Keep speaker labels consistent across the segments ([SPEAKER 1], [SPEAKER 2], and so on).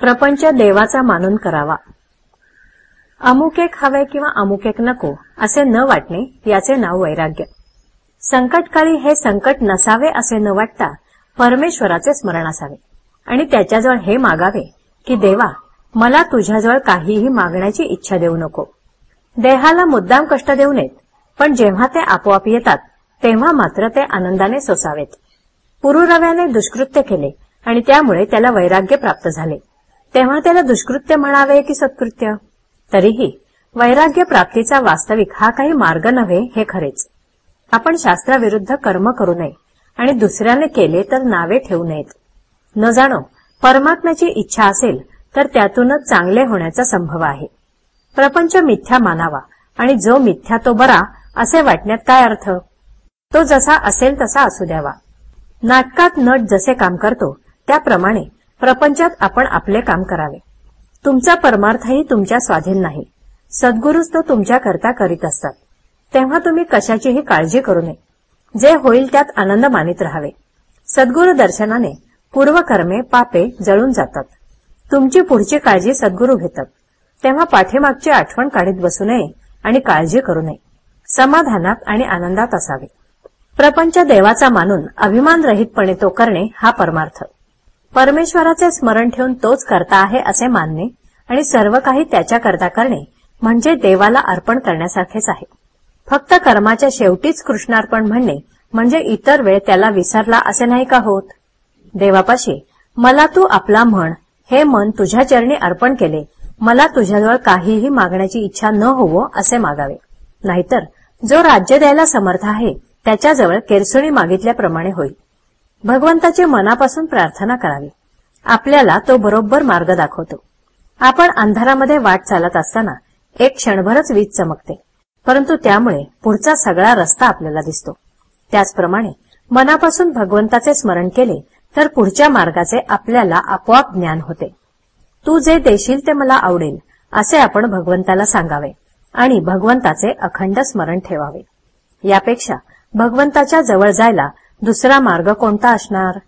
[SPEAKER 1] प्रपंच देवाचा मानून करावा. अमुक एक हवे किंवा अमुक एक नको असे न वाटणे याचे नाव वैराग्य. संकटकाळी हे संकट नसावे असे न वाटता परमेश्वराचे स्मरण असावे. आणि त्याच्याजवळ हे मागावे की देवा मला तुझ्याजवळ काहीही मागण्याची इच्छा देऊ नको. देहाला मुद्दाम कष्ट देऊ नयेत पण जेव्हा ते आपोआप येतात तेव्हा मात्र ते आनंदाने सोसावेत. पुरुरव्याने दुष्कृत्य केले आणि त्यामुळे त्याला वैराग्य प्राप्त झाले. तेव्हा त्याला दुष्कृत्य म्हणावे की सत्कृत्य? तरीही वैराग्य प्राप्तीचा वास्तविक हा काही मार्ग नव्हे हे खरेच. आपण शास्त्राविरुद्ध कर्म करू नये आणि दुसऱ्याने केले तर नावे ठेवू नयेत. न जाणो परमात्म्याची इच्छा असेल तर त्यातूनच चांगले होण्याचा संभव आहे. प्रपंच मिथ्या मानावा आणि जो मिथ्या तो बरा असे वाटण्यात काय अर्थ? तो जसा असेल तसा असू द्यावा. नाटकात नट जसे काम करतो त्याप्रमाणे प्रपंचात आपण आपले काम करावे. तुमचा परमार्थही तुमच्या स्वाधीन नाही. सद्गुरूच तो तुमच्याकरता करीत असतात. तेव्हा तुम्ही कशाचीही काळजी करू नये. जे होईल त्यात आनंद मानित राहावे. सद्गुरू दर्शनाने पूर्वकर्मे पापे जळून जातात. तुमची पुढची काळजी सद्गुरू घेतात. तेव्हा पाठीमागची आठवण काढीत बसू नये आणि काळजी करू नये. समाधानात आणि आनंदात असावे. प्रपंच देवाचा मानून अभिमान रहितपणे तो करणे हा परमार्थ. परमेश्वराचे स्मरण ठेवून तोच करता आहे असे मानणे आणि सर्व काही त्याच्याकरता करणे म्हणजे देवाला अर्पण करण्यासारखेच आहे. फक्त कर्माच्या शेवटीच कृष्णार्पण म्हणणे म्हणजे इतर वेळ त्याला विसरला असे नाही का होत? देवापाशी मला तू आपला म्हण हे मन तुझ्या चरणी अर्पण केले मला तुझ्याजवळ काहीही मागण्याची इच्छा न होवो असे मागावे. नाहीतर जो राज्य द्यायला समर्थ आहे त्याच्याजवळ केरसुणी मागितल्याप्रमाणे होईल. भगवंताची मनापासून प्रार्थना करावी. आपल्याला तो बरोबर मार्ग दाखवतो. आपण अंधारामध्ये वाट चालत असताना एक क्षणभरच वीज चमकते. परंतु त्यामुळे पुढचा सगळा रस्ता आपल्याला दिसतो. त्याचप्रमाणे मनापासून भगवंताचे स्मरण केले तर पुढच्या मार्गाचे आपल्याला आपोआप ज्ञान होते. तू जे देशील ते मला आवडेल असे आपण भगवंताला सांगावे आणि भगवंताचे अखंड स्मरण ठेवावे. यापेक्षा भगवंताच्या जवळ जायला दुसरा मार्ग कोणता असणार?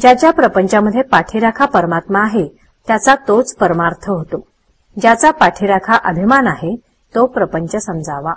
[SPEAKER 1] ज्याच्या प्रपंचामध्ये पाठीराखा परमात्मा आहे त्याचा तोच परमार्थ होतो. ज्याचा पाठीराखा अभिमान आहे तो प्रपंच समजावा.